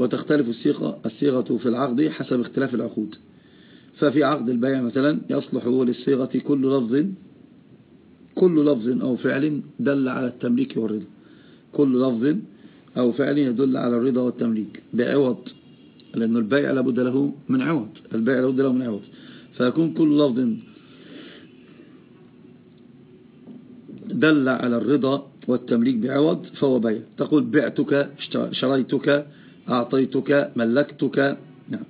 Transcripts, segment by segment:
وتختلف الصيغة, الصيغة في العقد حسب اختلاف العقود. ففي عقد البيع مثلا يصلح للصيغة كل لفظ كل لفظ أو فعل دل على التمليك والرضا. كل لفظ أو فعل يدل على الرضا والتمليك بعوض لأن البيع لابد له من عوض. البيع لابد له من عوض. فيكون كل لفظ دل على الرضا والتمليك بعوض فهو بيع. تقول بعتك شريتك أعطيتك ملكتك. نعم.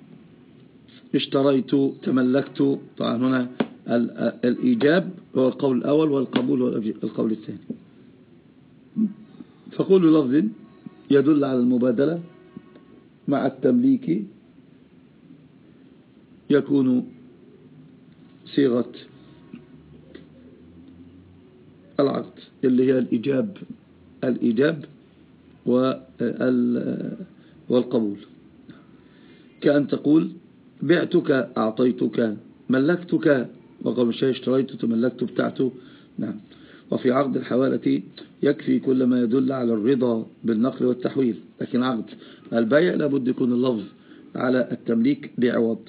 اشتريت تملكت. طبعا هنا الإيجاب هو القول الأول والقبول هو القول الثاني. فكل لفظ يدل على المبادلة مع التمليك. يكون صيغة العقد اللي هي الإيجاب الإيجاب والقبول. كأن تقول بعتك أعطيتك ملكتك. وقال الشيء اشتريت تملكت بتاعته نعم. وفي عقد الحوالة يكفي كل ما يدل على الرضا بالنقل والتحويل. لكن عقد البيع لابد يكون اللفظ على التمليك بعوض.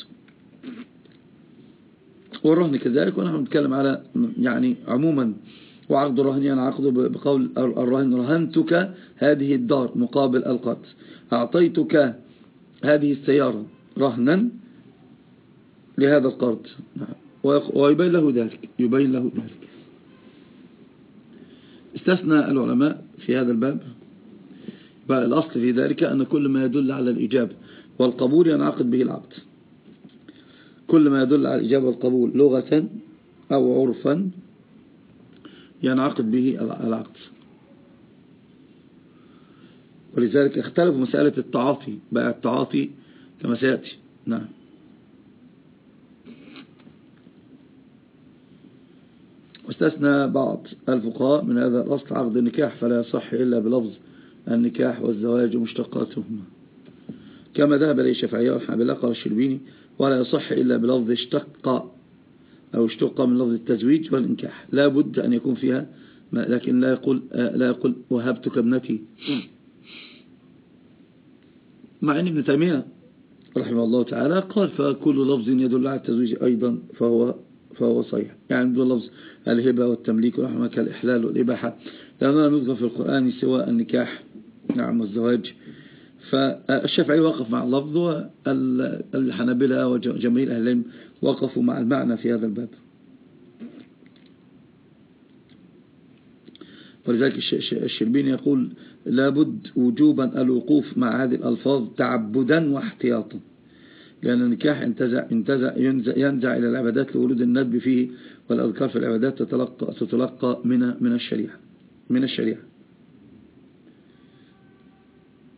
والرهن كذلك ونحن نتكلم على يعني عموما وعقد الرهن ينعقد بقول الرهن رهنتك هذه الدار مقابل القرض أعطيتك هذه السيارة رهنا لهذا القرض ويبين له ذلك يبين له ذلك. استثنى العلماء في هذا الباب. بقى الأصل في ذلك أن كل ما يدل على الإجابة والقبول ينعقد به العقد. كل ما يدل على الإجابة والقبول لغة أو عرفا ينعقد به العقد. ولذلك اختلف مسألة التعاطي بقى التعاطي كما سيأتي. نعم. واستثنى بعض الفقهاء من هذا الأصل عقد النكاح فلا يصح إلا بلفظ النكاح والزواج ومشتقاتهما كما ذهب إليه الشافعية والحنابلة قال الشربيني ولا يصح إلا بلفظ اشتق أو اشتق من لفظ التزويج والإنكاح. لا بد أن يكون فيها لكن لا يقول لا يقول وهبتك ابنتي. مع أن ابن تيمية رحمه الله تعالى قال فكل لفظ يدل على التزويج أيضا فهو فهو صحيح. يعني بدون لفظ الهبة والتمليك ورحمة كالإحلال والإباحة لأنه لم يذكر في القرآن سوى النكاح. نعم والزواج. فالشافعي وقف مع اللفظ والحنابلة وجميع أهل العلم وقفوا مع المعنى في هذا الباب. ولذلك الشربين يقول لابد وجوبا الوقوف مع هذه الألفاظ تعبدا واحتياطا. لأن النكاح انتزع, انتزع ينزع, ينزع إلى العبادات لولود الندب فيه والأذكار في العبادات تتلقى, تتلقى من, من الشريعة من الشريعة.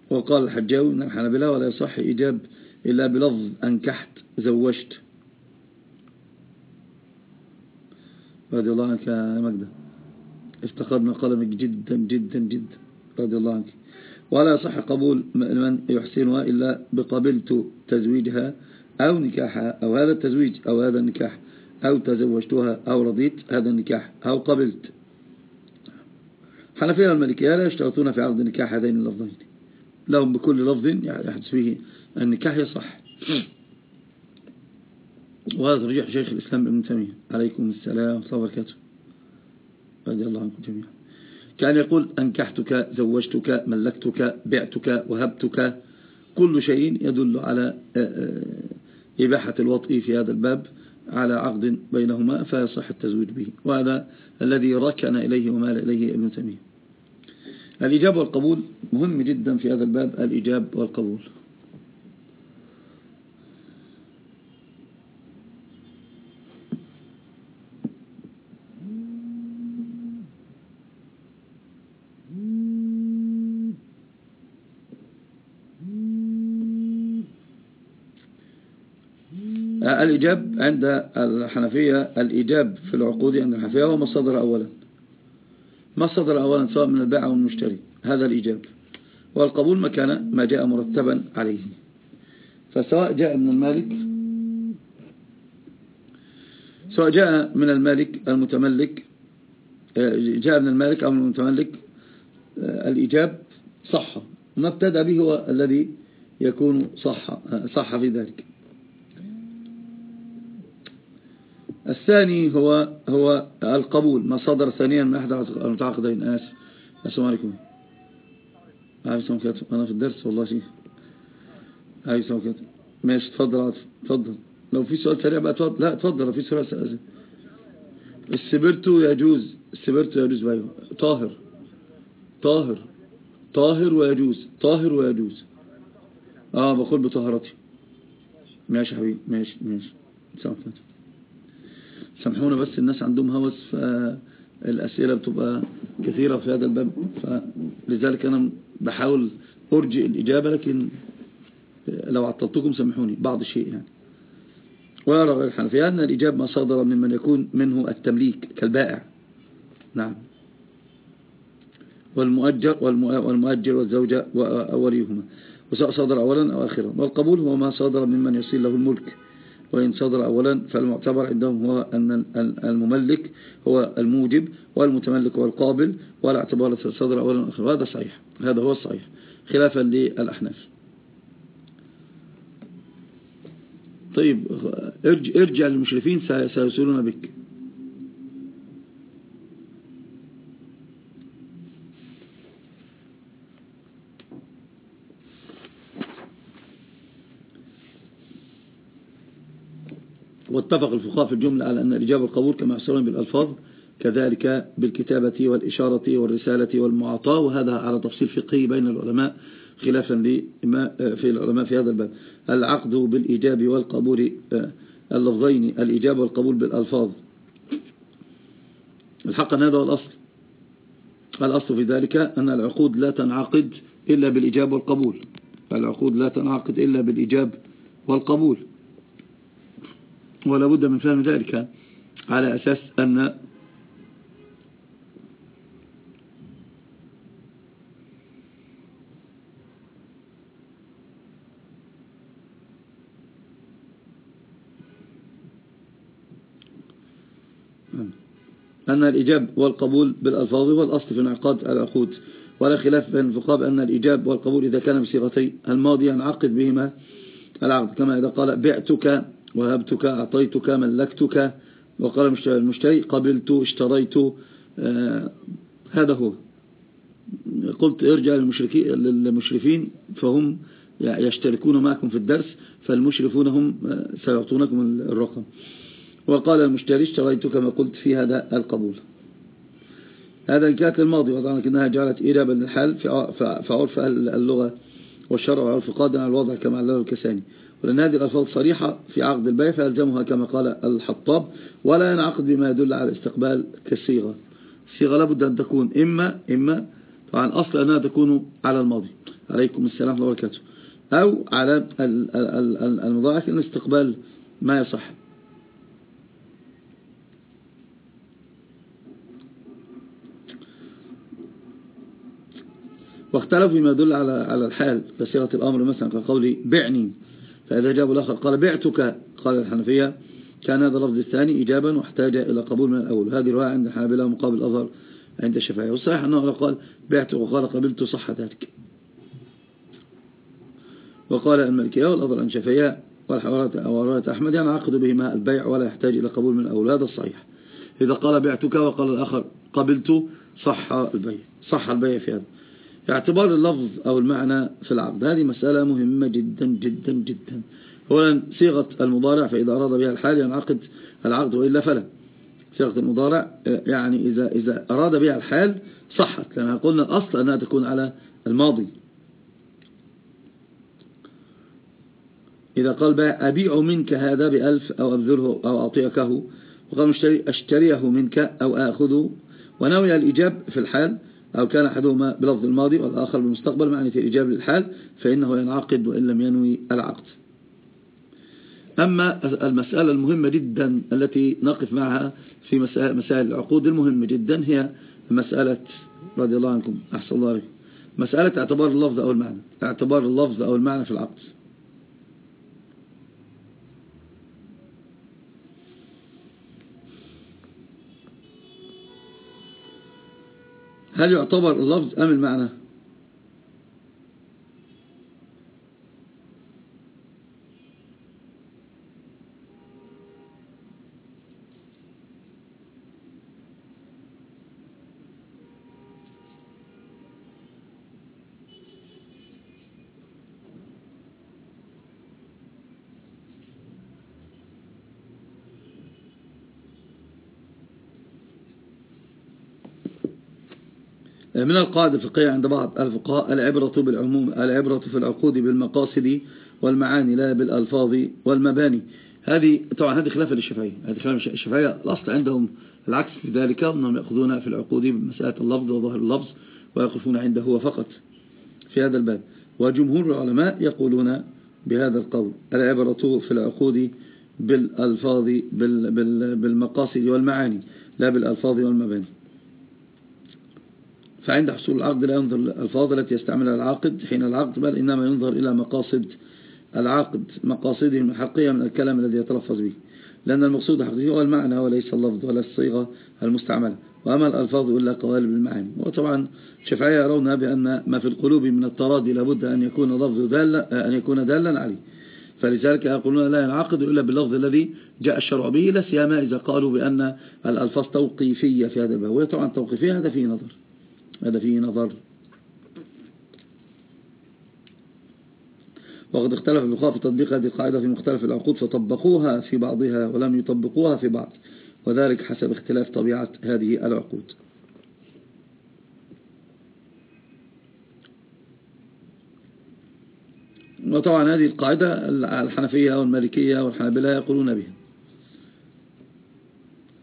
وقال الحجاوي من الحنبلة ولا يصح إيجاب إلا بلفظ أنكحت زوجت. رضي الله عنك يا مجدة. افتقدنا قلمك جدا جدا جدا رضي الله عنك. ولا يصح قبول من يحسنها إلا بقبلت تزويجها أو نكاحها أو هذا التزويج أو هذا النكاح أو تزوجتها أو رضيت هذا النكاح أو قبلت. حنفية الملكية لا يشترطون في عقد النكاح هذين اللفظين. لهم بكل لفظ يحدث فيه النكاح يصح. وهذا رجح شيخ الإسلام ابن تيمية. عليكم السلام ورحمة الله وبركاته. رضي الله عنكم جميعا. كان يقول أنكحتك زوجتك ملكتك بعتك وهبتك كل شيء يدل على آه، آه، إباحة الوطء في هذا الباب على عقد بينهما فيصح التزويج به. وهذا الذي ركن إليه ومال إليه ابن تيمية. الإجابة والقبول مهم جدا في هذا الباب. الإجاب والقبول. الإجاب عند الحنفية الإجاب في العقود عند الحنفية هو مصدر أولا. مصدر أولا سواء من البائع أو المشتري. هذا الإجاب والقبول ما كان ما جاء مرتبا عليه. فسواء جاء من المالك سواء جاء من المالك المتملك جاء من المالك أو من المتملك الإجاب صح. ما ابتدى به هو الذي يكون صح, صح في ذلك. الثاني هو هو القبول. ما صدر ثانيا من أحد المتعاقدين. آسف. السلام عليكم. عايز أنا في الدرس والله شيء عايز كده ماشي اتفضل عاطف. اتفضل لو في سؤال سريع بقى اتفضل لا اتفضل لو في سؤال سريع السبرتو يجوز. السبرتو يجوز بايوه طاهر. طاهر. طاهر ويجوز. طاهر ويجوز. آه بقول بطهرتي ماشي حبيبي. ماشي ماشي. سامحونا بس الناس عندهم هوس فالأسئلة بتبقى كثيرة في هذا الباب. فلذلك أنا بحاول أرجئ الإجابة لكن لو عطلتكم سامحوني بعض الشيء يعني. ويرى غير الحنفية أن الإجابة ما صادر ممن يكون منه التمليك كالبائع. نعم. والمؤجر والمؤجر والزوجة وأوليهما وسواء أولا أو آخرا والقبول هو ما صادر ممن يصير له الملك. وإن صدر أولا فالمعتبر عندهم هو أن المملك هو الموجب والمتملك هو القابل ولا اعتبار صدر أولا وآخرا هذا صحيح. هذا هو الصحيح. خلافا للأحناف. طيب ارجع للمشرفين سيسولون بك واتفق الفقهاء في الجملة على أن الإجابة القبول كما يحصلون بالألفاظ كذلك بالكتابة والإشارة والرسالة والمعاطاة وهذا على تفصيل فقهي بين العلماء خلافا لما في العلماء في هذا الباب. العقد بالإيجاب والقبول آه، اللفظين الإيجاب والقبول بالألفاظ. الحق أن هذا هو الأصل. الأصل في ذلك أن العقود لا تنعقد إلا بالإيجاب والقبول. العقود لا تنعقد إلا بالإيجاب والقبول. ولا بد من فهم ذلك على أساس أن أن الإجاب والقبول بالألفاظ والأصل في انعقاد العقود. ولا خلاف بين الفقهاء بأن الإجاب والقبول إذا كان بصيغتي الماضي ينعقد بهما العقد. كما إذا قال بعتك وهبتك أعطيتك ملكتك. وقال المشتري قبلت اشتريت. آه هذا هو. قلت ارجع للمشرفين فهم يشتركون معكم في الدرس فالمشرفون هم آه، سيعطونكم الرقم. وقال المشتري اشتريت كما قلت في هذا القبول. هذا إن كانت الماضي وضعنا كأنها جعلت إيرابا للحال في عرف اللغة والشرع وعرف قادنا على الوضع كما علّه الكساني. ولأن هذه الألفاظ صريحة في عقد البيع فيلزمها كما قال الحطاب ولا ينعقد بما يدل على الاستقبال كالصيغة. الصيغة لابد أن تكون إما إما طبعا أصل أنها تكون على الماضي. عليكم السلام وبركاته. أو على المضاعف أن استقبال ما يصح. واختلفوا فيما يدل على على الحال كصيغة الأمر مثلا كقول بعني. فإذا جاب الآخر قال بعتك قال الحنفية كان هذا اللفظ الثاني إجابا واحتاج إلى قبول من الأول. هذه رواية عند الحنابلة مقابل الأظهر عند الشافعية. والصحيح أنه قال بعتك وقال قبلت صح ذلك. وقال الملكية والأظهر عند الشافعية والحوارات أحمد يعني عقد بهما البيع ولا يحتاج إلى قبول من الأول. هذا الصحيح إذا قال بعتك وقال الآخر قبلت صح البيع. صح البيع في هذا. اعتبار اللفظ أو المعنى في العقد. هذه مسألة مهمة جدا جدا جدا. أولا صيغة المضارع فإذا أراد بها الحال ينعقد العقد وإلا فلا. صيغة المضارع يعني إذا, إذا أراد بها الحال صحت لأنها قلنا الأصل أنها تكون على الماضي. إذا قال بقى أبيع منك هذا بألف أو أبذله أو أعطيكه وقال أشتريه منك أو أخذه ونوي الإجاب في الحال أو كان أحدهما بلفظ الماضي والآخر بالمستقبل معنى الإجابة للحال فإنه ينعقد وإن لم ينوي العقد. أما المسألة المهمة جدا التي نقف معها في مسائل العقود المهمة جدا هي مسألة رضي الله عنكم أحسن الله عليكم. مسألة اعتبار اللفظ أو المعنى. اعتبار اللفظ أو المعنى في العقد. هل يعتبر اللفظ أم المعنى؟ من القاعدة الفقهية عند بعض الفقهاء العبرة بالعموم العبرة في العقود بالمقاصد والمعاني لا بالألفاظ والمباني. هذه طبعا هذه خلافة للشافعية. هذه خلافة للشافعية. الأصل عندهم العكس في ذلك أنهم يأخذون في العقود بمسألة اللفظ وظهر اللفظ ويقفون عنده هو فقط في هذا الباب. وجمهور العلماء يقولون بهذا القول العبرة في العقود بالألفاظ بالمقاصد والمعاني لا بالألفاظ والمباني. فعند حصول العقد لا ينظر الألفاظ التي يستعملها العاقد حين العقد بل إنما ينظر إلى مقاصد العقد مقاصدهم الحقيقية من الكلام الذي يتلفظ به. لأن المقصود الحقيقي هو المعنى وليس اللفظ ولا الصيغة المستعملة. وأما الألفاظ إلا قوالب المعاني. وطبعا الشافعية يرون بأن ما في القلوب من التراضي لابد أن يكون لفظ دالا أن يكون دالا عليه. فلذلك يقولون لا ينعقد إلا باللفظ الذي جاء الشرع به لا سيما إذا قالوا بأن الألفاظ توقيفية في هذا الباب. وهي طبعا توقيفية هذا فيه نظر. هذا فيه نظر. وقد اختلف الفقهاء في تطبيق هذه القاعدة في مختلف العقود فطبقوها في بعضها ولم يطبقوها في بعض وذلك حسب اختلاف طبيعة هذه العقود. وطبعا هذه القاعدة الحنفية والمالكية والحنابلة يقولون بها.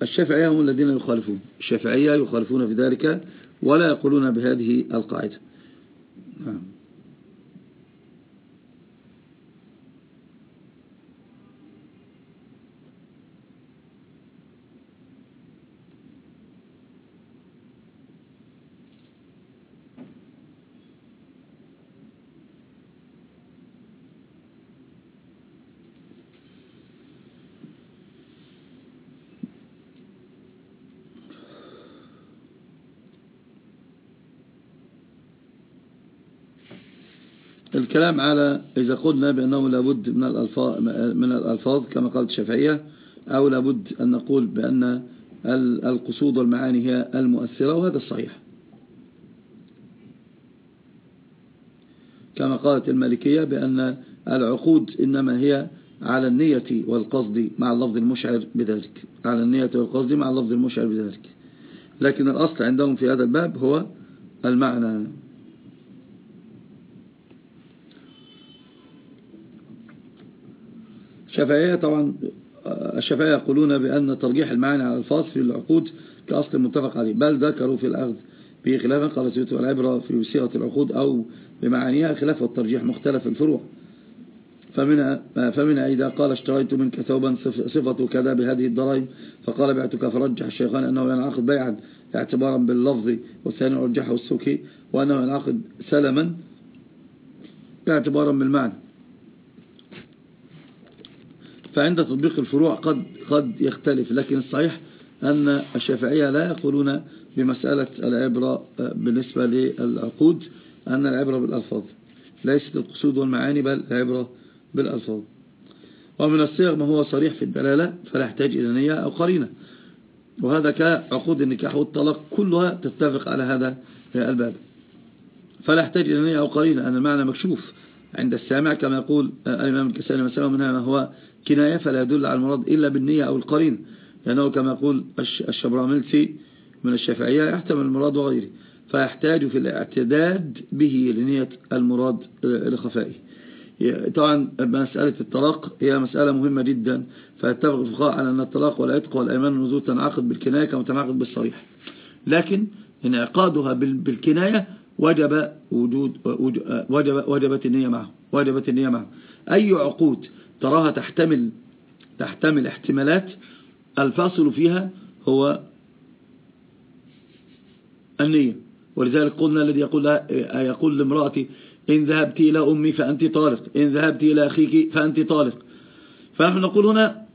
الشافعية هم الذين يخالفون. الشافعية يخالفون في ذلك ولا يقولون بهذه القاعدة. نعم. الكلام على إذا قلنا بأنه لابد من الألفاظ, من الألفاظ كما قالت الشافعية أو لابد أن نقول بأن القصود والمعاني هي المؤثرة وهذا الصحيح. كما قالت المالكية بأن العقود إنما هي على النية والقصد مع اللفظ المشعر بذلك. على النية والقصد مع اللفظ المشعر بذلك. لكن الأصل عندهم في هذا الباب هو المعنى. الشافعية طبعا الشافعية يقولون بأن ترجيح المعاني على الفاظ في العقود كأصل متفق عليه بل ذكروا في الأخذ به خلافا قال سيوت والعبرة في صيغة العقود أو بمعانيها خلاف والترجيح مختلف الفروع. فمن فمن إذا قال اشتريت منك ثوبا صفة كذا بهذه الضرائب فقال بعتك فرجح الشيخان أنه ينعقد بيعا اعتبارا باللفظ والثاني رجحه السوكي وأنه ينعقد سلما اعتبارا بالمعنى. فعند تطبيق الفروع قد قد يختلف لكن الصحيح أن الشافعية لا يقولون بمسألة العبرة بالنسبة للعقود أن العبرة بالألفاظ. ليست القصود والمعاني بل العبرة بالألفاظ. ومن الصيغ ما هو صريح في الدلالة فلا يحتاج إلى نية أو قرينة. وهذا كعقود النكاح والطلاق كلها تتفق على هذا الباب. فلا يحتاج إلى نية أو قرينة أن المعنى مكشوف عند السامع كما يقول الإمام الكساني مثلا منها ما هو كناية فلا يدل على المراد إلا بالنية أو القرين لأنه كما يقول الشبراملسي من الشافعية يحتمل المراد وغيره فيحتاج في الاعتداد به لنية المراد لخفائه طبعا مسألة الطلاق هي مسألة مهمة جدا فيتفق الفقهاء على أن الطلاق والعتق والأيمان والنزول تنعقد بالكناية كما تنعقد بالصريح. لكن انعقادها بالكناية وجب وجود وجب وجبت النية معه وجبت النية معه. أي عقود تراها تحتمل تحتمل احتمالات. الفاصل فيها هو النية. ولذلك قلنا الذي يقول يقول لامرأتي إن ذهبت إلى أمي فأنت طالق. إن ذهبت إلى أخيك فأنت طالق. فنحن نقول هنا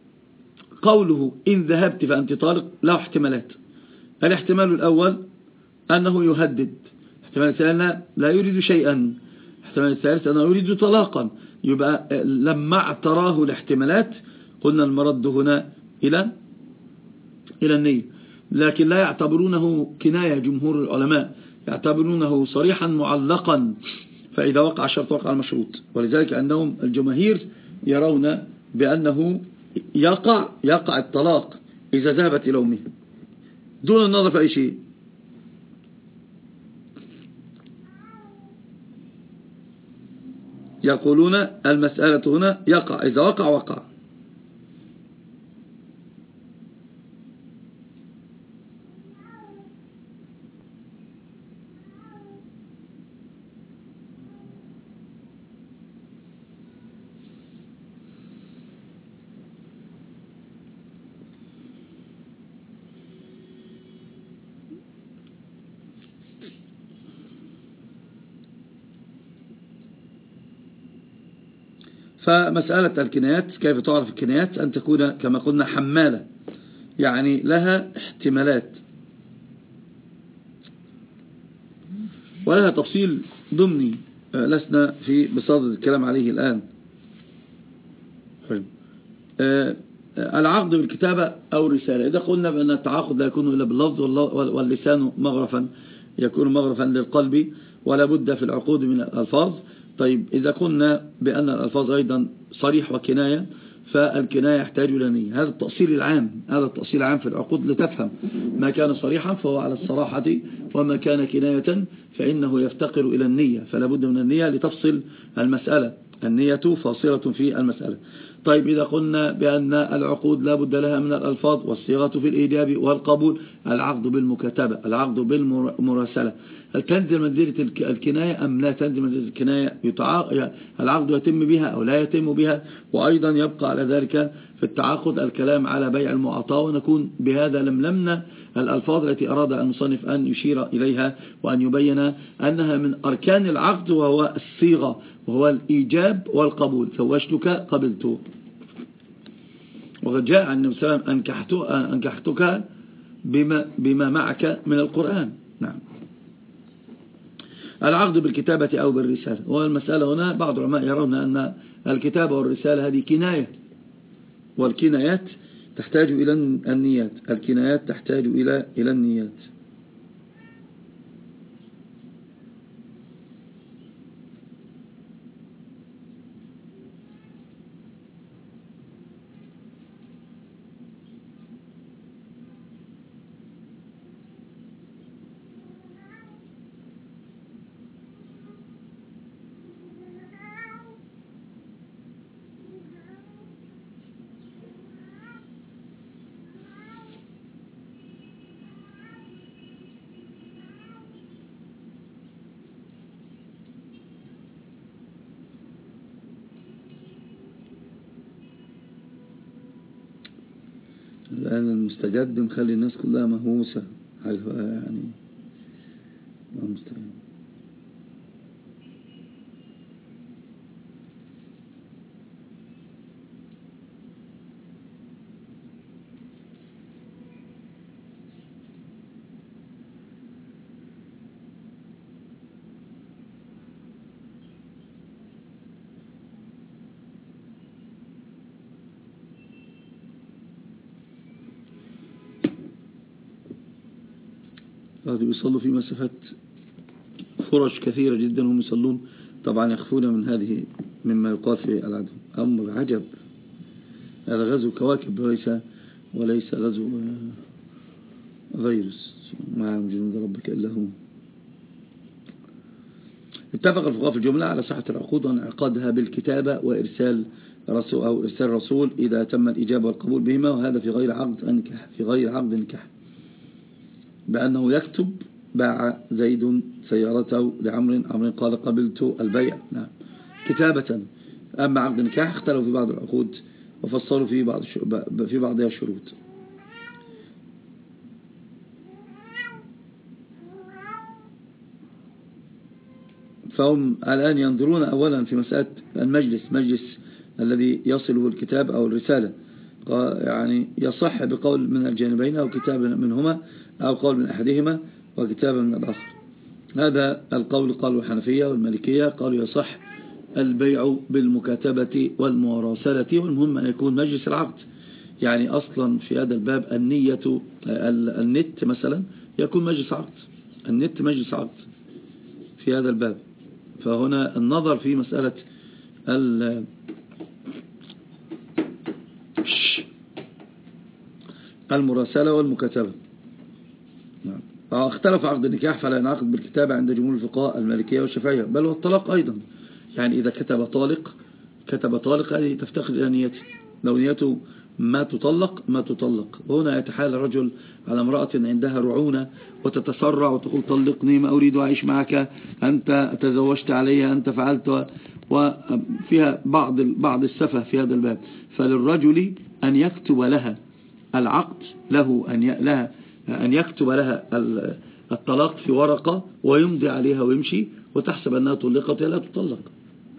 قوله إن ذهبت فأنت طالق له احتمالات. الاحتمال الأول أنه يهدد. احتمال الثاني لا يريد شيئا. احتمال الثالث أنه يريد طلاقا. يبقى لما اعتراه الاحتمالات قلنا المرد هنا إلى إلى النية. لكن لا يعتبرونه كناية جمهور العلماء يعتبرونه صريحا معلقا. فإذا وقع الشرط وقع المشروط. ولذلك عندهم الجماهير يرون بأنه يقع يقع الطلاق إذا ذهبت إلى أمه. دون النظر في أي شيء. يقولون المسألة هنا يقع. إذا وقع وقع. فمسألة الكنايات كيف تعرف الكنايات أن تكون كما قلنا حمالة يعني لها احتمالات. ولها تفصيل ضمني آه، لسنا في بصدد الكلام عليه الآن. آه، آه، العقد بالكتابة أو الرسالة إذا قلنا بأن التعاقد لا يكون إلا باللفظ واللسان مغرفا يكون مغرفا للقلب ولا بد في العقود من الألفاظ. طيب إذا قلنا بأن الألفاظ أيضا صريح وكناية فالكناية يحتاج إلى نية. هذا التأصيل العام هذا التأصيل العام في العقود لتفهم ما كان صريحا فهو على الصراحة وما كان كناية فإنه يفتقر إلى النية. فلا بد من النية لتفصل المسألة. النية فاصلة في المسألة. طيب إذا قلنا بأن العقود لا بد لها من الألفاظ والصيغة في الإيجاب والقبول العقد بالمكاتبة العقد بالمراسلة. هل تنزل منزلة الكناية أم لا تنزل منزلة الكناية؟ العقد يتم بها أو لا يتم بها وأيضا يبقى على ذلك في التعاقد الكلام على بيع المعطاة ونكون بهذا لملمنا الألفاظ التي أراد المصنف أن يشير إليها وأن يبين أنها من أركان العقد وهو الصيغة وهو الإيجاب والقبول. زوجتك قبلت. وقد جاء عن النبي صلى الله عليه وسلم أنكحتك بما, بما معك من القرآن. نعم. العقد بالكتابة أو بالرسالة. والمسألة هنا بعض العلماء يرون أن الكتابة والرسالة هذه كناية. والكنايات تحتاج إلى النيات. الكنايات تحتاج إلى إلى النيات. المستجد مخلي الناس كلها مهووسة. يعني هذه بيصلوا في مسافات فرش كثيرة جدا هم يصلون. طبعا يخفون من هذه مما يقال في العدو. أمر عجب. هذا غزو كواكب وليس وليس غزو فيروس. ما جنود ربك إلا هو. اتفق الفقهاء في الجملة على صحة العقود وانعقادها بالكتابة وإرسال رسول أو إرسال رسول إذا تم الإجابة والقبول بهما وهذا في غير عقد أنكح في غير عقد نكاح بأنه يكتب باع زيد سيارته لعمر عمر قال قبلت البيع. نعم. كتابة. أما عقد النكاح اختلفوا في بعض العقود وفصلوا في بعض في بعضها الشروط فهم الآن ينظرون أولا في مسألة المجلس مجلس الذي يصله الكتاب أو الرسالة. يعني يصح بقول من الجانبين أو كتاب منهما أو قول من أحدهما وكتاب من الآخر. هذا القول قالوا الحنفية والمالكية قالوا يصح البيع بالمكاتبة والمراسلة والمهم أن يكون مجلس العقد. يعني أصلا في هذا الباب النية النت مثلا يكون مجلس عقد. النت مجلس عقد في هذا الباب. فهنا النظر في مسألة المراسلة والمكاتبة. نعم. اختلف عقد النكاح فلا ينعقد بالكتابة عند جمهور الفقهاء المالكية والشافعية بل والطلاق أيضا. يعني إذا كتب طالق كتب طالق هذه تفتقر إلى نيته. لو نيته ما تطلق ما تطلق. وهنا يتحال الرجل على امرأة عندها رعونة وتتسرع وتقول طلقني ما أريد أعيش معك أنت تزوجت علي أنت فعلت وفيها بعض بعض السفه في هذا الباب. فللرجل أن يكتب لها. العقد له أن لها أن يكتب لها الطلاق في ورقة ويمضي عليها ويمشي وتحسب أنها طلقت لا تطلق.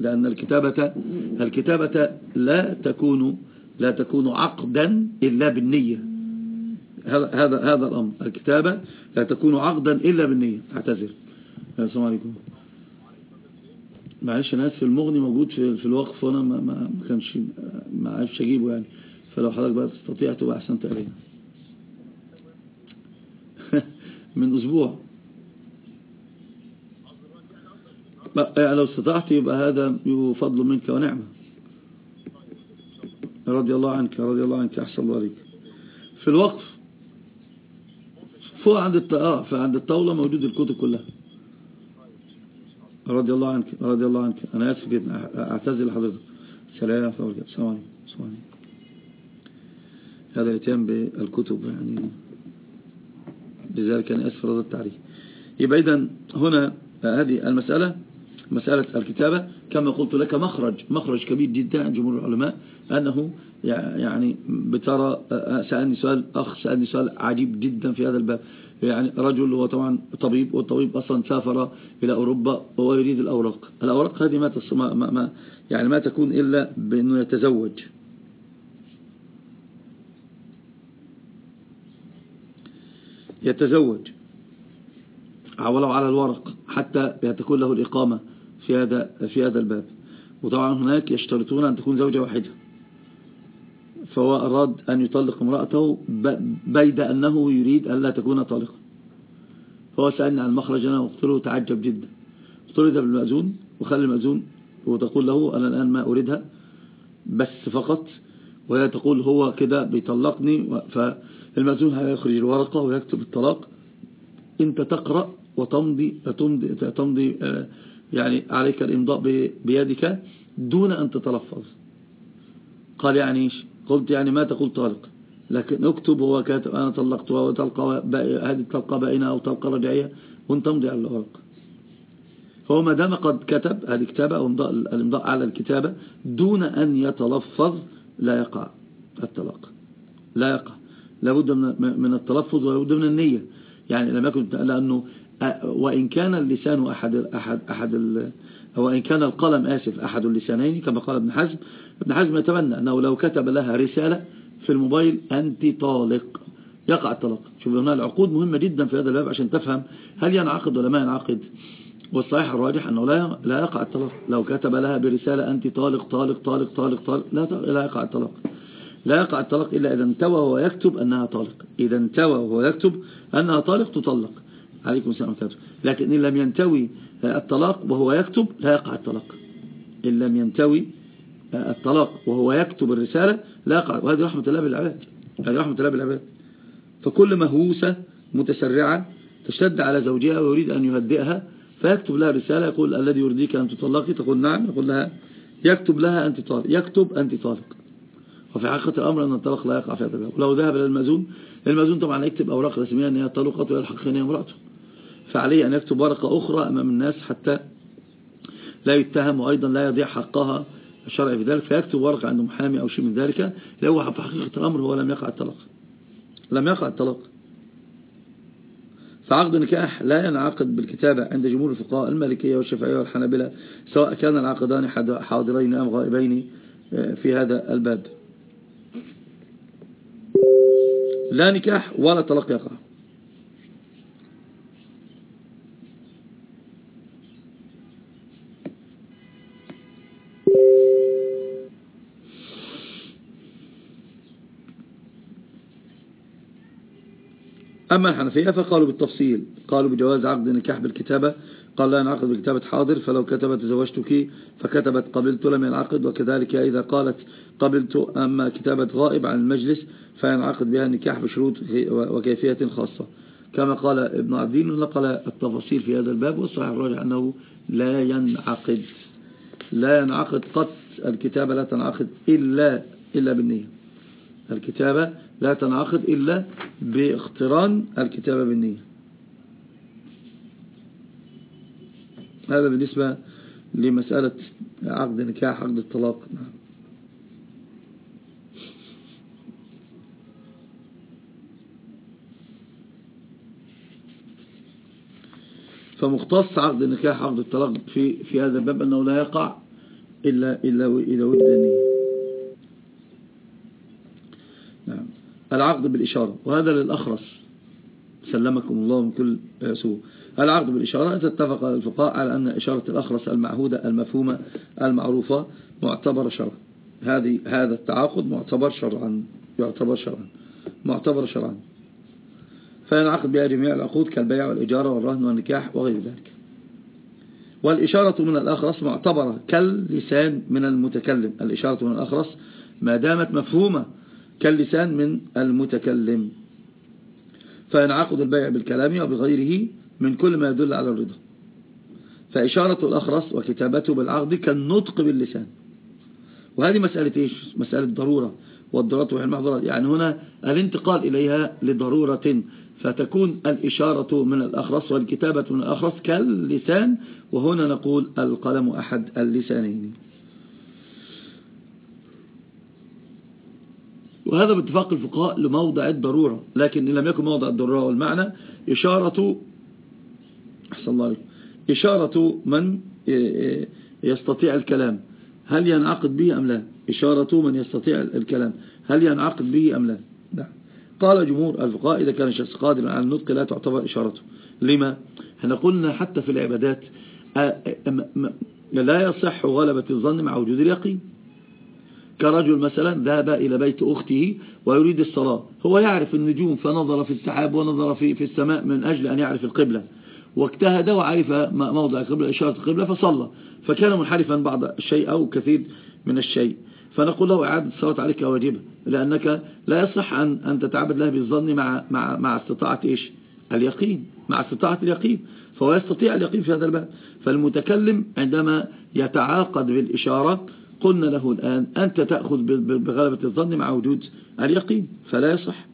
لأن الكتابة الكتابة لا تكون لا تكون عقدا إلا بالنية. هذا هذا الأمر. الكتابة لا تكون عقدا إلا بالنية. أعتذر. السلام عليكم. معلش أنا آسف المغني موجود في, الوقف وأنا ما, ما كانش ما عرفش أجيبه يعني. فلو حضرتك بقى تستطيع تبقى أحسنت علينا من أسبوع. يعني لو استطعت يبقى هذا فضل منك ونعمة. رضي الله عنك رضي الله عنك أحسن الله عليك في الوقف فوق عند آه فعند الطاولة موجود الكتب كلها. رضي الله عنك رضي الله عنك. أنا آسف جدا أعتذر لحضرتك. سلام عليكم. السلام عليكم. هذا الاتيان بالكتب يعني لذلك أنا أسف رضا التعريف. يبقى إذن هنا هذه المسألة مسألة الكتابة. كما قلت لك مخرج مخرج كبير جدا عند جمهور العلماء أنه يعني بترى سألني سؤال أخ سألني سؤال عجيب جدا في هذا الباب. يعني رجل هو طبعا طبيب والطبيب أصلا سافر إلى أوروبا وهو يريد الأوراق. الأوراق هذه ما, ما, ما يعني ما تكون إلا بأنه يتزوج. يتزوج. ولو على الورق حتى تكون له الإقامة في هذا في هذا الباب. وطبعا هناك يشترطون أن تكون زوجة واحدة. فهو أراد أن يطلق امرأته بيد أنه يريد أن لا تكون طالقا فهو سألني عن المخرج أنا قلت له تعجب جدا. قلت له بالمأذون وخلي المأذون وتقول له أنا الآن ما أريدها بس فقط وهي تقول هو كده بيطلقني فالمأذون هيخرج الورقة ويكتب الطلاق. انت تقرأ وتمضي تمضي, تمضي آه، يعني عليك الإمضاء بيدك دون أن تتلفظ. قال يعني إيش؟ قلت يعني ما تقول طالق؟ لكن اكتب هو كاتب أنا طلقتها وتلقى هذه تلقى بائنة أو تلقى رجعية وانت تمضي على الورق. فهو ما دام قد كتب هذه كتابة أو الإمضاء على الكتابة دون أن يتلفظ لا يقع الطلاق. لا يقع. لابد من التلفظ ولابد من النية. يعني لم يكن لأنه وإن كان اللسان أحد أحد أحد وإن كان القلم آسف أحد اللسانين كما قال ابن حزم ابن حزم يتمنى أنه لو كتب لها رسالة في الموبايل أنت طالق يقع الطلاق. شوف هنا العقود مهمة جدا في هذا الباب عشان تفهم هل ينعقد ولا ما ينعقد. والصحيح الراجح أنه لا لا يقع الطلاق. لو كتب لها برسالة أنت طالق طالق طالق طالق طالق لا لا يقع الطلاق. لا يقع الطلاق إلا إذا انتوى وهو يكتب أنها طالق. إذا انتوى وهو يكتب أنها طالق تطلق. عليكم السلام عليكم لكن إن لم ينتوي الطلاق وهو يكتب لا يقع الطلاق. إن لم ينتوي الطلاق وهو يكتب الرسالة لا يقع. وهذه رحمة الله بالعباد. هذه رحمة الله بالعباد. فكل مهووسة متسرعة تشتد على زوجها ويريد أن يهدئها فيكتب لها رسالة يقول الذي يرضيك أن تطلقي؟ تقول نعم. يقول لها يكتب لها أنت طالق يكتب أنت طالق وفي حقيقة الأمر أن الطلاق لا يقع في هذا الباب. ولو ذهب إلى المأذون المأذون طبعا يكتب أوراق رسمية أن هي طلقت ويلحق هي امرأته فعليه أن يكتب ورقة أخرى أمام الناس حتى لا يتهم وأيضا لا يضيع حقها الشرع في ذلك. فيكتب ورقة عند محامي أو شيء من ذلك لو في حقيقة الأمر هو لم يقع الطلاق. لم يقع الطلاق. فعقد النكاح لا ينعقد بالكتابة عند جمهور الفقهاء المالكية والشافعية والحنابلة سواء كان العقدان حاضرين أم غائبين آه، في هذا الباب. لا نكاح ولا طلاق يقع. أما الحنفية فقالوا بالتفصيل. قالوا بجواز عقد النكاح بالكتابة. قال لا ينعقد بكتابة حاضر فلو كتبت تزوجتك فكتبت قبلت لم ينعقد وكذلك إذا قالت قبلت أما كتابة غائب عن المجلس فينعقد بها النكاح بشروط وكيفية خاصة. كما قال ابن عبدين نقل التفاصيل في هذا الباب والصحيح الراجع أنه لا ينعقد لا ينعقد قط الكتابة لا تنعقد إلا, إلا بالنية. الكتابة لا تنعقد إلا باقتران الكتابة بالنية. هذا بالنسبة لمسألة عقد نكاح عقد الطلاق. نعم. فمختص عقد النكاح عقد الطلاق في في هذا الباب أنه لا يقع إلا إلا إذا وجد النية. نعم. العقد بالإشارة. وهذا للأخرس. سلمكم الله من كل سوء. العقد بالإشارة. اتفق الفقهاء على أن إشارة الأخرس المعهودة المفهومة المعروفة معتبر شرعا. هذه هذا التعاقد معتبر شرعا. يعتبر شرعا. معتبر شرعا. فينعقد بها جميع العقود كالبيع والإجارة والرهن والنكاح وغير ذلك. والإشارة من الأخرس معتبرة كاللسان من المتكلم. الإشارة من الأخرس ما دامت مفهومة كاللسان من المتكلم. فينعقد البيع بالكلام وبغيره من كل ما يدل على الرضا. فإشارة الأخرس وكتابته بالعقد كالنطق باللسان. وهذه مسألة إيش؟ مسألة ضرورة. والضرورة وهي المحضرات يعني هنا الانتقال إليها لضرورة. فتكون الإشارة من الأخرس والكتابة من الأخرس كاللسان وهنا نقول القلم أحد اللسانين. وهذا باتفاق الفقهاء لموضع الضرورة لكن إن لم يكن موضع الضرورة والمعنى إشارة أحسن الله إشارة من يستطيع الكلام هل ينعقد به أم لا؟ إشارة من يستطيع الكلام هل ينعقد به أم لا؟ قال جمهور الفقهاء إذا كان الشخص قادرا على النطق لا تعتبر إشارته. لما؟ إحنا قلنا حتى في العبادات لا يصح غلبة الظن مع وجود اليقين. كرجل مثلا ذهب إلى بيت أخته ويريد الصلاة. هو يعرف النجوم فنظر في السحاب ونظر في, في السماء من أجل أن يعرف القبلة. واجتهد وعرف موضع القبلة إشارة القبلة فصلى. فكان منحرفا بعض الشيء أو كثير من الشيء. فنقول له إعادة الصلاة عليك واجبة لأنك لا يصح أن, أن تتعبد الله بالظن مع, مع, مع استطاعة إيش؟ اليقين مع استطاعة اليقين فهو يستطيع اليقين في هذا الباب. فالمتكلم عندما يتعاقد بالإشارة قلنا له الآن أنت تأخذ بغلبة الظن مع وجود اليقين فلا يصح.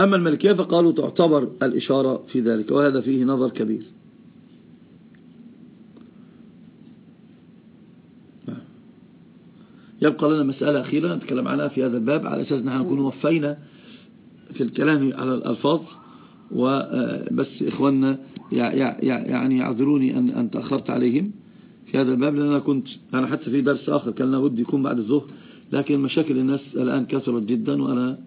أما الملكية فقالوا تعتبر الإشارة في ذلك وهذا فيه نظر كبير. يبقى لنا مسألة أخيرة نتكلم عنها في هذا الباب على أساس نحن نكون وفينا في الكلام على الألفاظ. وبس إخواننا يعني يعذروني أن, أن تأخرت عليهم في هذا الباب لأن أنا كنت أنا حتى في درس آخر كان لابد يكون بعد الظهر لكن مشاكل الناس الآن كثرت جدا وأنا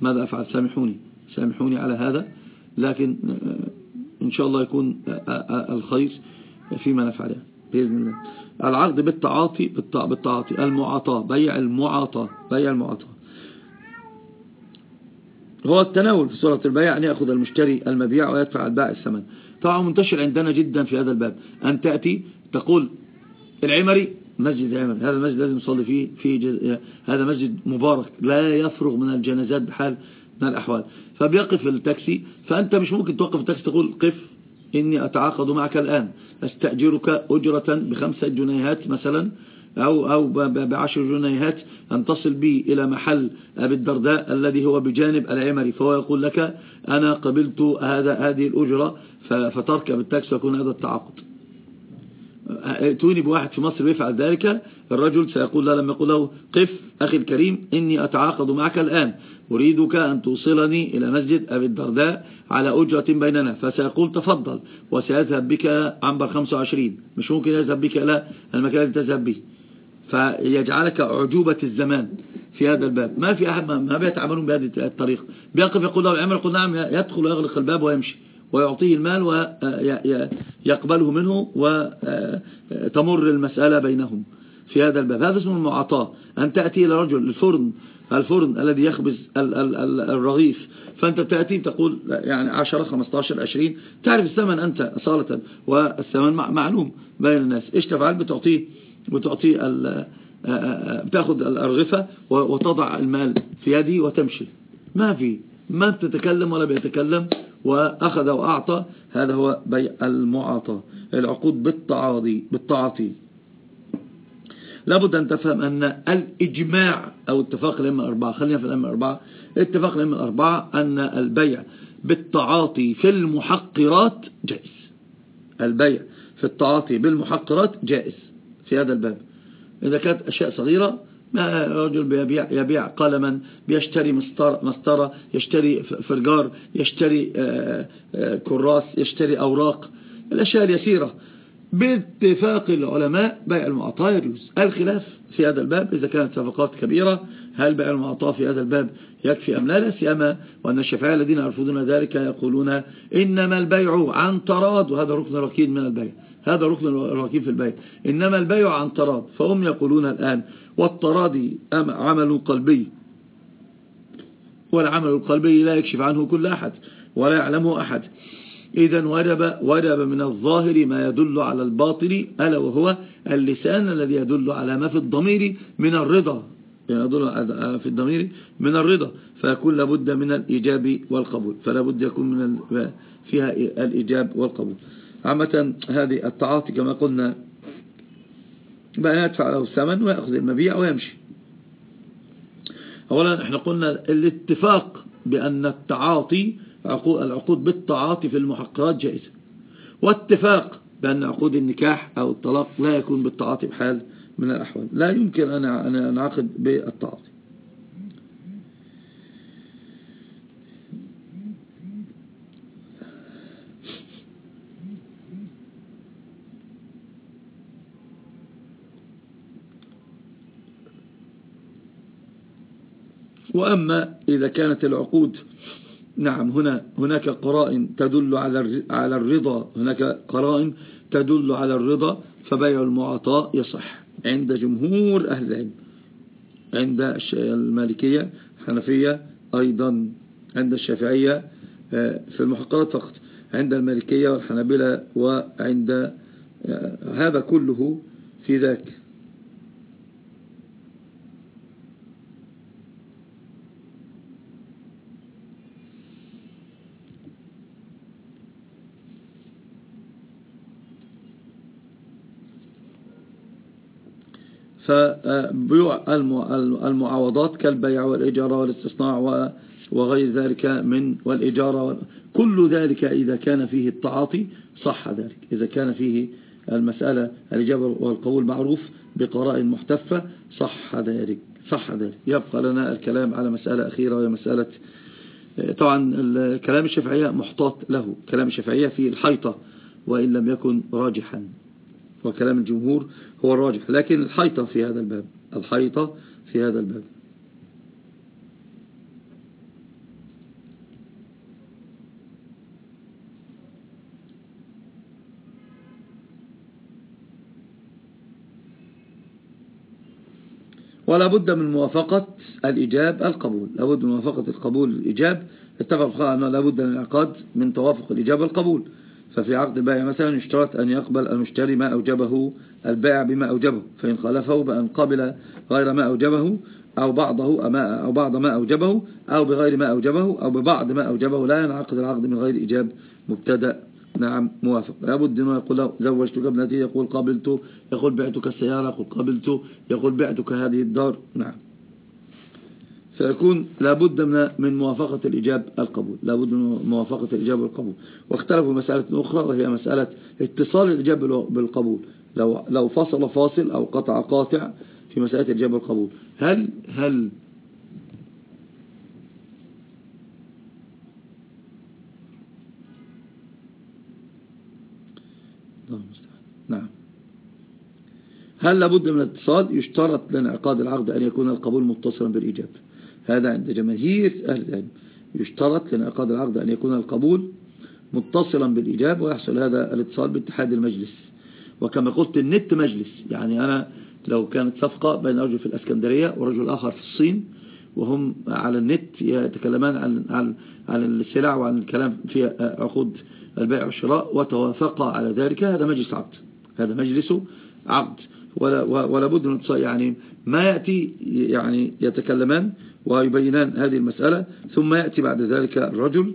ماذا أفعل؟ سامحوني. سامحوني على هذا لكن إن شاء الله يكون الخير فيما نفعله بإذن الله. العقد بالتعاطي بالتعاطي المعاطاة بيع المعاطاة بيع المعاطاة. هو التناول في سورة البيع أن يأخذ المشتري المبيع ويدفع البائع الثمن. طبعا منتشر عندنا جدا في هذا الباب. أن تأتي تقول العمري مسجد العمري. هذا المسجد لازم نصلي فيه في هذا مسجد مبارك لا يفرغ من الجنازات بحال من الأحوال. فبيقف التاكسي فأنت مش ممكن توقف التاكسي تقول قف إني أتعاقد معك الآن. أستأجرك أجرة بخمسة جنيهات مثلا أو, أو بعشر جنيهات أن تصل بي إلى محل أبي الدرداء الذي هو بجانب العمري. فهو يقول لك أنا قبلت هذا هذه الأجرة فتركب التاكسي ويكون هذا التعاقد. ائتوني بواحد في مصر يفعل ذلك الرجل سيقول لا لما يقول له قف أخي الكريم إني أتعاقد معك الآن. أريدك أن توصلني إلى مسجد أبي الدرداء على أجرة بيننا. فسيقول تفضل. وسيذهب بك عنبر 25 مش ممكن يذهب بك؟ إلى المكان الذي تذهب به. فيجعلك أعجوبة الزمان في هذا الباب. ما في أحد ما بيتعاملون بهذه الطريقة. بيقف يقول له العمر يقول نعم يدخل ويغلق الباب ويمشي ويعطيه المال ويقبله منه وتمر المسألة بينهم في هذا الباب. هذا اسمه المعاطاة. أن تأتي إلى رجل الفرن الفرن الذي يخبز الرغيف. فأنت تأتي تقول يعني 10 15 20 تعرف الثمن أنت أصالة والثمن معلوم بين الناس. إيش تفعل؟ بتعطيه بتعطيه بتأخذ الأرغفة وتضع المال في يدي وتمشي. ما في. ما بتتكلم ولا بيتكلم وأخذ وأعطى. هذا هو بيع المعاطى العقود بالتعاضي بالتعاطي. لابد أن تفهم أن الإجماع أو اتفاق الأمة الأربعة خلينا في الأمة الأربعة. اتفاق الأمة الأربعة أن البيع بالتعاطي في المحقرات جائز. البيع في التعاطي بالمحقرات جائز في هذا الباب. إذا كانت أشياء صغيرة ما رجل يبيع, يبيع قلما بيشتري مسطرة يشتري فرجار يشتري آه، آه، كراس يشتري أوراق. الأشياء اليسيرة باتفاق العلماء بيع المعطاء يجوز. الخلاف في هذا الباب إذا كانت صفقات كبيرة هل بيع المعطاء في هذا الباب يكفي أم لا؟ لا سيما وأن الشفعاء الذين يرفضون ذلك يقولون إنما البيع عن تراض وهذا ركن ركين من البيع. هذا ركن ركين في البيع. إنما البيع عن تراض. فهم يقولون الآن والتراضي عمل قلبي؟ والعمل القلبي لا يكشف عنه كل أحد ولا يعلمه أحد. إذا وجب, وجب من الظاهر ما يدل على الباطل ألا وهو اللسان الذي يدل على ما في الضمير من الرضا. يدل في الضمير من الرضا. فيكون لابد من الإيجاب والقبول. فلا بد يكون من فيها الإيجاب والقبول. عامة هذه التعاطي كما قلنا بأن يدفع له الثمن ويأخذ المبيع ويمشي. أولا إحنا قلنا الاتفاق بأن التعاطي العقود بالتعاطي في المحقرات جائزة. واتفاق بأن عقود النكاح أو الطلاق لا يكون بالتعاطي بحال من الأحوال. لا يمكن أن أنعقد بالتعاطي. وأما إذا كانت العقود نعم هنا هناك قرائن تدل على على الرضا. هناك قرائن تدل على الرضا فبيع المعطاء يصح عند جمهور أهل العلم. عند المالكية الحنفية أيضا عند الشافعية آه، في المحقرات فقط. عند المالكية والحنابلة وعند آه، هذا كله في ذاك. فبيوع المعاوضات كالبيع والإجارة والاستصناع وغير ذلك من والإجارة كل ذلك إذا كان فيه التعاطي صح ذلك. إذا كان فيه المسألة الإجابة والقبول معروف بقراء محتفة صح ذلك صح ذلك. يبقى لنا الكلام على مسألة أخيرة وهي مسألة طبعا كلام الشفعية محتاط له. كلام الشفعية في الحيطة وإن لم يكن راجحا. وكلام الجمهور هو الراجح. لكن الحيطة في هذا الباب. الحيطة في هذا الباب. ولا بد من موافقة الإجاب القبول. لا بد من موافقة القبول الإجاب. اتفق أنه لا بد من العقاد من توافق الإجابة القبول. ففي عقد البيع مثلا يشترط أن يقبل المشتري ما أوجبه البائع بما أوجبه فإن خالفه بأن قبل غير ما أوجبه أو بعضه أو بعض ما أوجبه أو بغير ما أوجبه أو ببعض ما أوجبه لا ينعقد العقد من غير إيجاب مبتدأ. نعم موافق. لابد أنه يقول له زوجتك ابنتي يقول قابلت يقول بعتك السيارة يقول قابلت يقول بعتك هذه الدار. نعم. فيكون لابد من من موافقة الإجاب القبول. لابد من موافقة الإجاب والقبول. واختلفوا مسألة أخرى وهي مسألة اتصال الإجاب بالقبول. لو لو فصل فاصل أو قطع قاطع في مسألة الإجاب والقبول. هل هل نعم. هل لابد من الاتصال؟ يشترط لانعقاد العقد أن يكون القبول متصلا بالإجاب هذا عند جماهير أهل العلم. يشترط لانعقاد العقد أن يكون القبول متصلا بالإجابة ويحصل هذا الاتصال باتحاد المجلس. وكما قلت النت مجلس. يعني أنا لو كانت صفقة بين رجل في الأسكندرية ورجل آخر في الصين وهم على النت يتكلمان عن, عن, عن السلع وعن الكلام في عقود البيع والشراء وتوافقا على ذلك. هذا مجلس عقد. هذا مجلس عقد. ولا, ولا بد من يعني ما يأتي يعني يتكلمان ويبينان هذه المسألة ثم يأتي بعد ذلك الرجل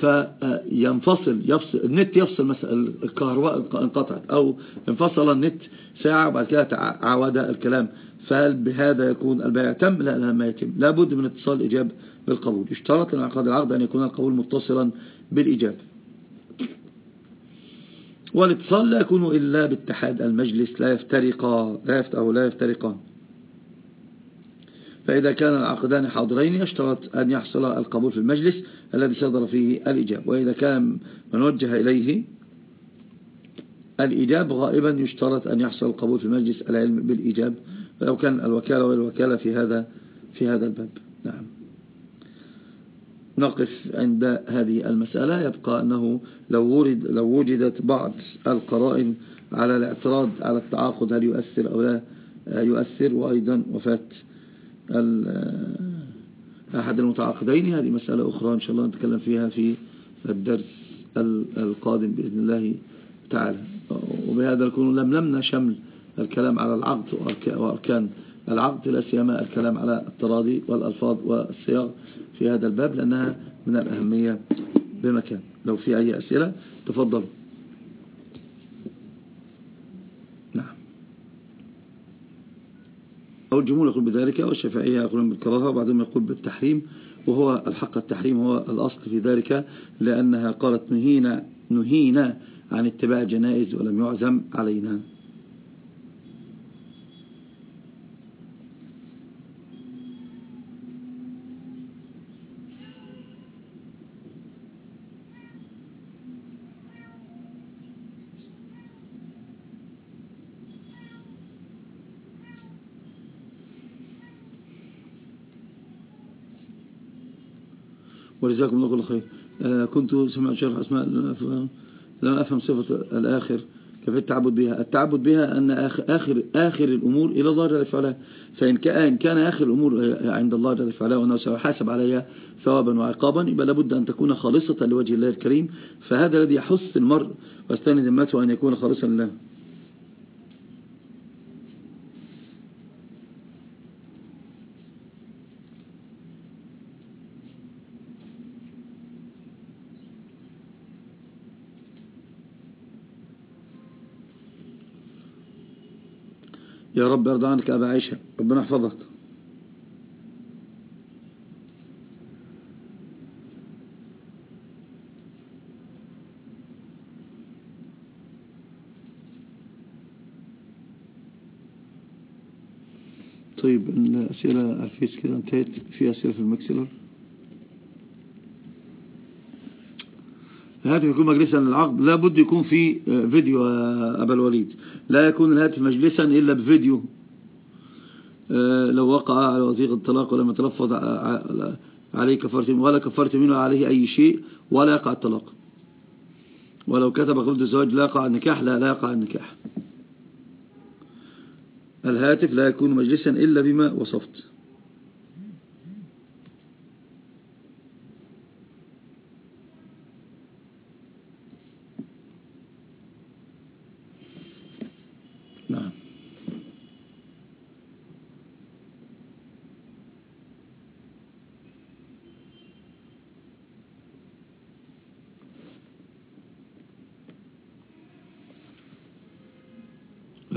فينفصل يفصل النت يفصل مثلا الكهرباء انقطعت أو انفصل النت ساعة وبعد كده عود الكلام. فهل بهذا يكون البيع تم؟ لا لا ما يتم. لابد من اتصال الإجابة بالقبول. يشترط لانعقاد العقد أن يكون القبول متصلا بالإجابة والاتصال لا يكون إلا باتحاد المجلس لا يفترقا لا يفت أو لا يفترقان. فإذا كان العقدان حاضرين يشترط أن يحصل القبول في المجلس الذي صدر فيه الإجاب وإذا كان من وجه إليه الإجاب غائبا يشترط أن يحصل القبول في المجلس العلم بالإجاب ولو كان الوكالة والوكالة في هذا في هذا الباب. نعم. نقف عند هذه المسألة. يبقى أنه لو, ورد لو وجدت بعض القرائن على الاعتراض على التعاقد هل يؤثر أو لا؟ يؤثر. وأيضا وفاة أحد المتعاقدين. هذه مسألة أخرى إن شاء الله نتكلم فيها في الدرس القادم بإذن الله تعالى. وبهذا نكون لم لمنا شمل الكلام على العقد وأركان العقد لا سيما الكلام على التراضي والألفاظ والصياغ في هذا الباب لأنها من الأهمية بمكان. لو في أي أسئلة تفضل نعم أو الجمهور يقول بذلك والشافعية يقولون بالكراهة وبعضهم يقول بالتحريم وهو الحق التحريم هو الأصل في ذلك لأنها قالت نهينا نهينا عن اتباع جنائز ولم يعزم علينا. وجزاكم الله كل خير آه، كنت سمعت شرح أسماء لم أفهم صفة الآخر كيف التعبد بها؟ التعبد بها أن آخر, آخر, آخر الأمور إلى الله جل وعلا. فإن كان, كان آخر الأمور عند الله جل وعلا وأنه سيحاسب عليها ثوابا وعقابا يبقى لابد أن تكون خالصة لوجه الله الكريم. فهذا الذي يحث المرء واستند ذمته أن يكون خالصا لله. يا رب يرضى عنك أبا عيشة. ربنا يحفظك. طيب الأسئلة الفيس كده انتهت. في أسئلة في المكسلر الهاتف يكون مجلسا للعقد. لا بد يكون في فيديو أبا الوليد. لا يكون الهاتف مجلسا إلا بفيديو. آه، لو وقع على وثيقة الطلاق ولم يتلفظ عليه كفرت ولا كفرت منه عليه أي شيء ولا يقع الطلاق. ولو كتب قبل الزواج لا يقع النكاح لا لا يقع النكاح. الهاتف لا يكون مجلسا إلا بما وصفت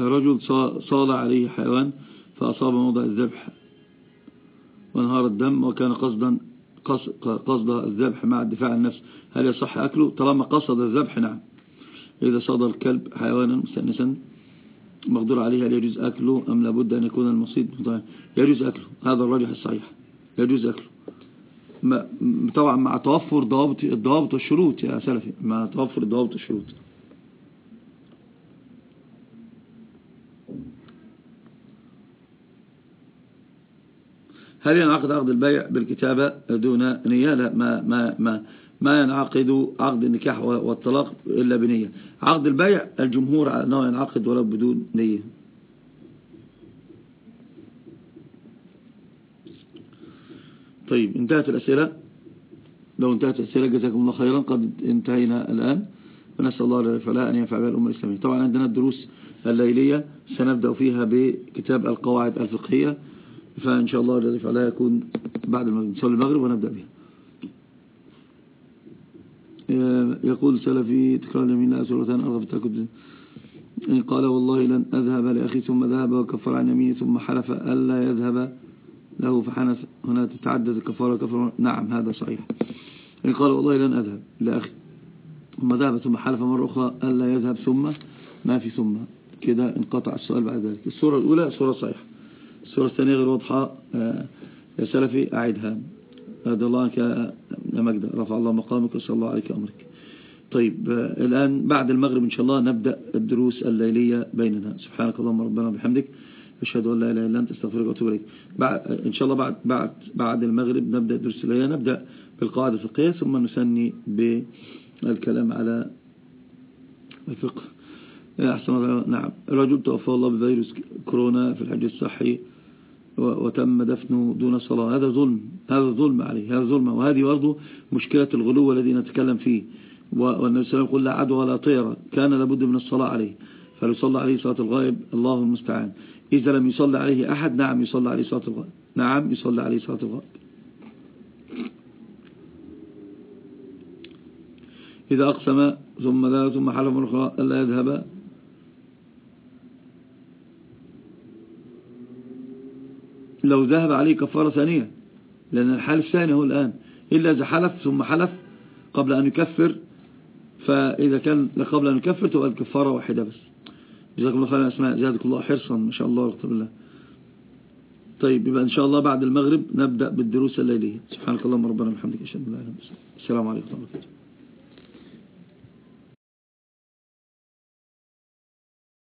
رجل صال عليه حيوان فأصاب موضع الذبح وانهار الدم وكان قصدا قصد الذبح مع الدفاع عن النفس. هل يصح أكله؟ طالما قصد الذبح نعم. إذا صاد الكلب حيوانا مستأنسا مقدور عليه هل يجوز أكله أم لابد أن يكون المصيد يجوز أكله. هذا الراجح الصحيح. يجوز أكله. طبعا مع توفر ضوابط الضوابط والشروط يا سلفي. مع توفر الضوابط والشروط هل ينعقد عقد البيع بالكتابة دون نية لا ما, ما, ما, ما ينعقد عقد النكاح والطلاق إلا بنية. عقد البيع الجمهور على أنه ينعقد ولو بدون نية. طيب انتهت الأسئلة. لو انتهت الأسئلة جزاكم الله خيرا. قد انتهينا الآن. ونسأل الله للفلاء أن ينفع بها الأمة الإسلامية. طبعا عندنا الدروس الليلية سنبدأ فيها بكتاب القواعد الفقهية. فإن شاء الله الذي فعلها يكون بعد المغرب. نصلي المغرب ونبدأ بها. يقول سلفي تكرار اليمين لا سورتان أرغب التأكد قال والله لن أذهب لأخي ثم ذهب وكفر عن يمينه ثم حلف ألا يذهب له فحنث. هنا تتعدد الكفارة كفر نعم هذا صحيح. قال والله لن أذهب لأخي ثم ذهب ثم حلف مرة أخرى ألا يذهب ثم ما في ثم. كده انقطع السؤال بعد ذلك. الصورة الأولى صورة صحيحة. الصورة الثانية غير واضحة آه، يا سلفي أعدها. هذا الله عنك يا مجد رفع الله مقامك وصلى الله عليك أمرك. طيب آه، الآن بعد المغرب إن شاء الله نبدأ الدروس الليلية بيننا. سبحانك اللهم ربنا وبحمدك أشهد أن لا إله إلا أنت أستغفرك وأتوب إليك. بعد إن شاء الله بعد بعد بعد المغرب نبدأ الدروس الليلية. نبدأ بالقاعدة الفقهية ثم نسني بالكلام على الفقه. أحسن نعم. رجل توفى الله بفيروس كورونا في الحج الصحي. وتم دفنه دون صلاة. هذا ظلم هذا ظلم عليه هذا ظلم. وهذه برضه مشكلة الغلو الذي نتكلم فيه. والنبي صلى الله عليه وسلم يقول لا عدوى ولا طيرة كان لابد من الصلاة عليه. فليصلى عليه صلاة الغائب الله المستعان. إذا لم يصلى عليه أحد نعم يصلى عليه صلاة الغائب. نعم يصلى عليه صلاة الغائب. إذا أقسم ثم ذا ثم حلف الأخرى ألا يذهب. لو ذهب عليه كفارة ثانية لأن الحالف ثاني هو الآن. إلا إذا حلف ثم حلف قبل أن يكفر فإذا كان قبل أن يكفر تبقى الكفارة واحدة بس. جزاكم الله خيرا أسماء زادك الله حرصا ما شاء الله واغفر الله طيب يبقى إن شاء الله بعد المغرب نبدأ بالدروس الليلية. سبحانك اللهم ربنا وبحمدك أشهد أن لا إله إلا أنت السلام عليكم ورحمة الله.